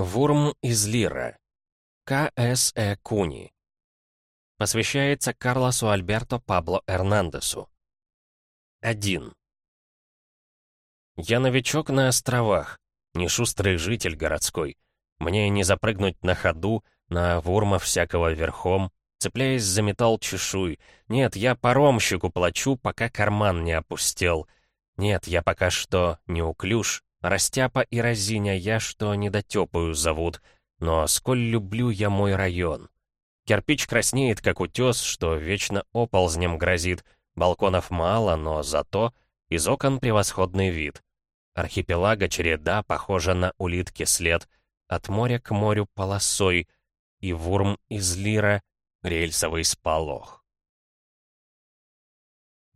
Вурм из Лира. К.С. Э. Куни. Посвящается Карлосу Альберто Пабло Эрнандесу. 1. Я новичок на островах, не шустрый житель городской. Мне не запрыгнуть на ходу, на вурма всякого верхом, цепляясь за металл чешуй. Нет, я паромщику плачу, пока карман не опустел. Нет, я пока что неуклюж, Растяпа и разиня я, что недотёпаю зовут, но сколь люблю я мой район. Кирпич краснеет, как утес, что вечно оползнем грозит. Балконов мало, но зато из окон превосходный вид. Архипелага череда похожа на улитки след, от моря к морю полосой, и вурм из лира — рельсовый сполох.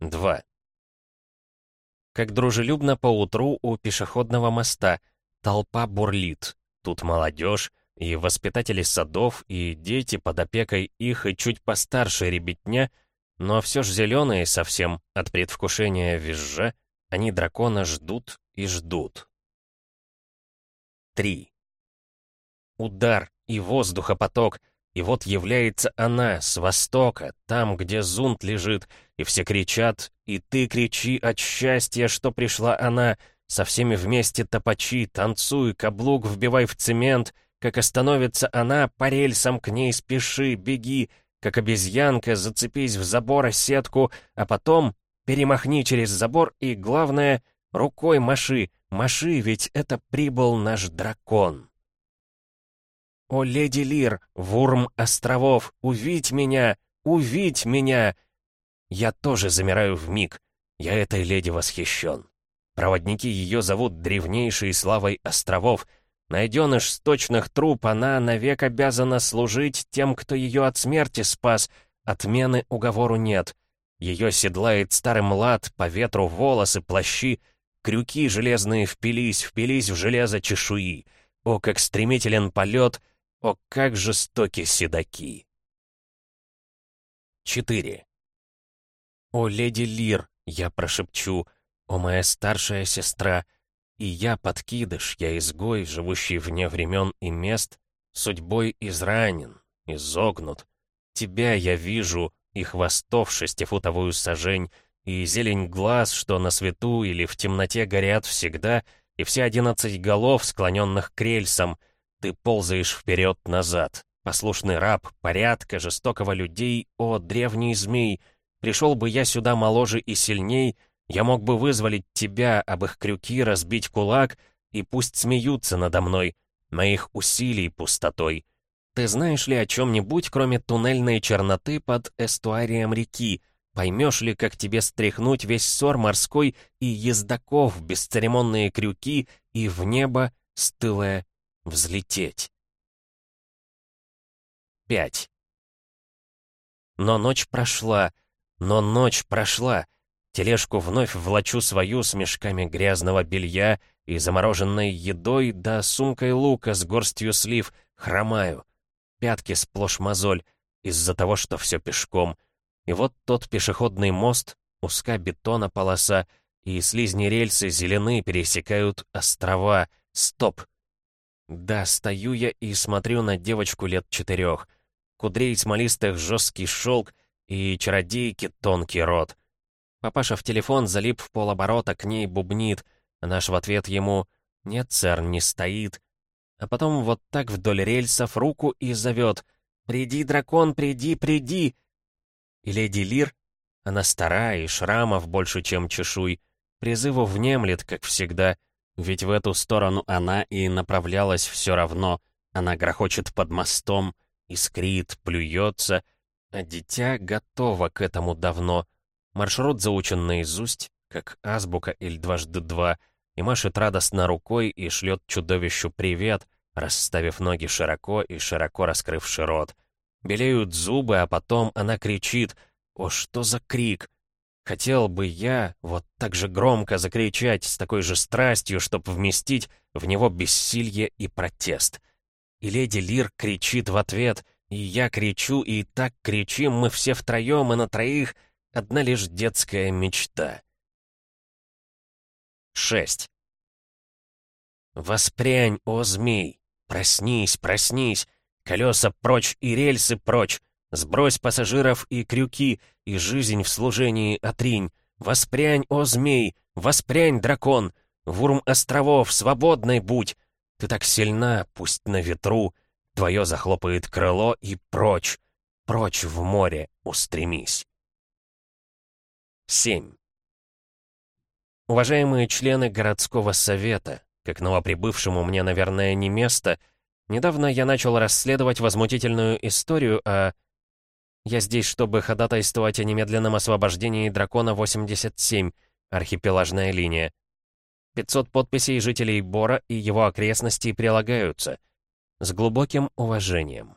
2. Как дружелюбно поутру у пешеходного моста. Толпа бурлит. Тут молодежь, и воспитатели садов, и дети под опекой их, и чуть постарше ребятня, но все ж зеленые совсем, от предвкушения визжа, они дракона ждут и ждут. 3. Удар и воздухопоток — и вот является она с востока, там, где зунт лежит, и все кричат, и ты кричи от счастья, что пришла она, со всеми вместе топачи, танцуй, каблук вбивай в цемент, как остановится она, по рельсам к ней спеши, беги, как обезьянка, зацепись в забор сетку, а потом перемахни через забор и, главное, рукой маши, маши, ведь это прибыл наш дракон. «О, леди Лир, вурм островов, увидь меня! Увидь меня!» Я тоже замираю в миг. Я этой леди восхищен. Проводники ее зовут древнейшей славой островов. Найденыш сточных труп, она навек обязана служить тем, кто ее от смерти спас. Отмены уговору нет. Ее седлает старый млад, по ветру волосы, плащи. Крюки железные впились, впились в железо чешуи. О, как стремителен полет — о, как жестоки седаки! 4. «О, леди Лир!» — я прошепчу. «О, моя старшая сестра!» И я подкидыш, я изгой, живущий вне времен и мест, Судьбой изранен, изогнут. Тебя я вижу, и хвостов шестифутовую сажень, И зелень глаз, что на свету или в темноте горят всегда, И все одиннадцать голов, склоненных к рельсам — ты ползаешь вперед-назад. Послушный раб, порядка, жестокого людей, о, древний змей. Пришел бы я сюда моложе и сильней, я мог бы вызволить тебя, об их крюки разбить кулак, и пусть смеются надо мной, моих усилий пустотой. Ты знаешь ли о чем-нибудь, кроме туннельной черноты под эстуарием реки? Поймешь ли, как тебе стряхнуть весь ссор морской и ездаков, бесцеремонные крюки и в небо стылое взлететь. 5. Но ночь прошла, но ночь прошла. Тележку вновь влачу свою с мешками грязного белья и замороженной едой, да сумкой лука с горстью слив, хромаю. Пятки сплошь мозоль, из-за того, что все пешком. И вот тот пешеходный мост, узка бетона полоса, и слизни рельсы зеленые пересекают острова. Стоп! Да, стою я и смотрю на девочку лет четырех. Кудрей смолистых жесткий шелк и чародейки тонкий рот. Папаша в телефон залип в полоборота, к ней бубнит, а наш в ответ ему «Нет, сэр, не стоит». А потом вот так вдоль рельсов руку и зовет «Приди, дракон, приди, приди!» И леди Лир, она старая и шрамов больше, чем чешуй, призыву внемлет, как всегда — ведь в эту сторону она и направлялась все равно. Она грохочет под мостом, искрит, плюется, а дитя готово к этому давно. Маршрут заучен наизусть, как азбука или дважды два, и машет радостно рукой и шлет чудовищу привет, расставив ноги широко и широко раскрывший рот. Белеют зубы, а потом она кричит «О, что за крик!» Хотел бы я вот так же громко закричать, с такой же страстью, чтобы вместить в него бессилье и протест. И леди Лир кричит в ответ, и я кричу, и так кричим мы все втроем и на троих, одна лишь детская мечта. 6. Воспрянь, о змей! Проснись, проснись! Колеса прочь и рельсы прочь! Сбрось пассажиров и крюки, и жизнь в служении отринь! Воспрянь, о змей! Воспрянь, дракон! Вурм островов, свободной будь! Ты так сильна, пусть на ветру, Твое захлопает крыло и прочь, прочь в море устремись. 7. Уважаемые члены городского совета, как новоприбывшему мне, наверное, не место, недавно я начал расследовать возмутительную историю о... Я здесь, чтобы ходатайствовать о немедленном освобождении дракона 87, архипелагная линия. 500 подписей жителей Бора и его окрестностей прилагаются. С глубоким уважением.